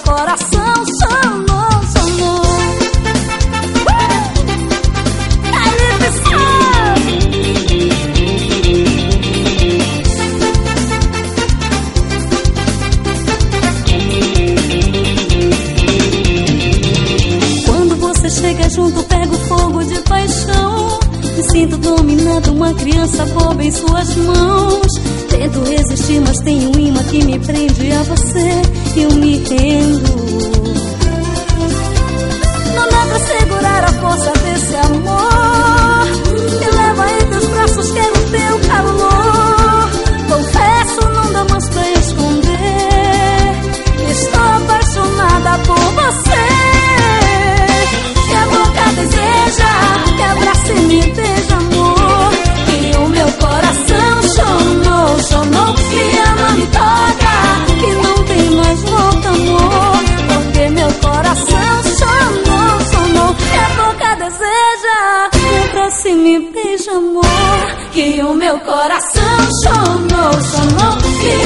coração solou, solou. Uh! Tá aí! Quando você chega junto, pego fogo de paixão. Me sinto dominando uma criança boba em suas mãos. Tento resistir, mas tem um imã que me prende a você eu me rendo. se me beija, amor. Que o meu coração chorou, chorou.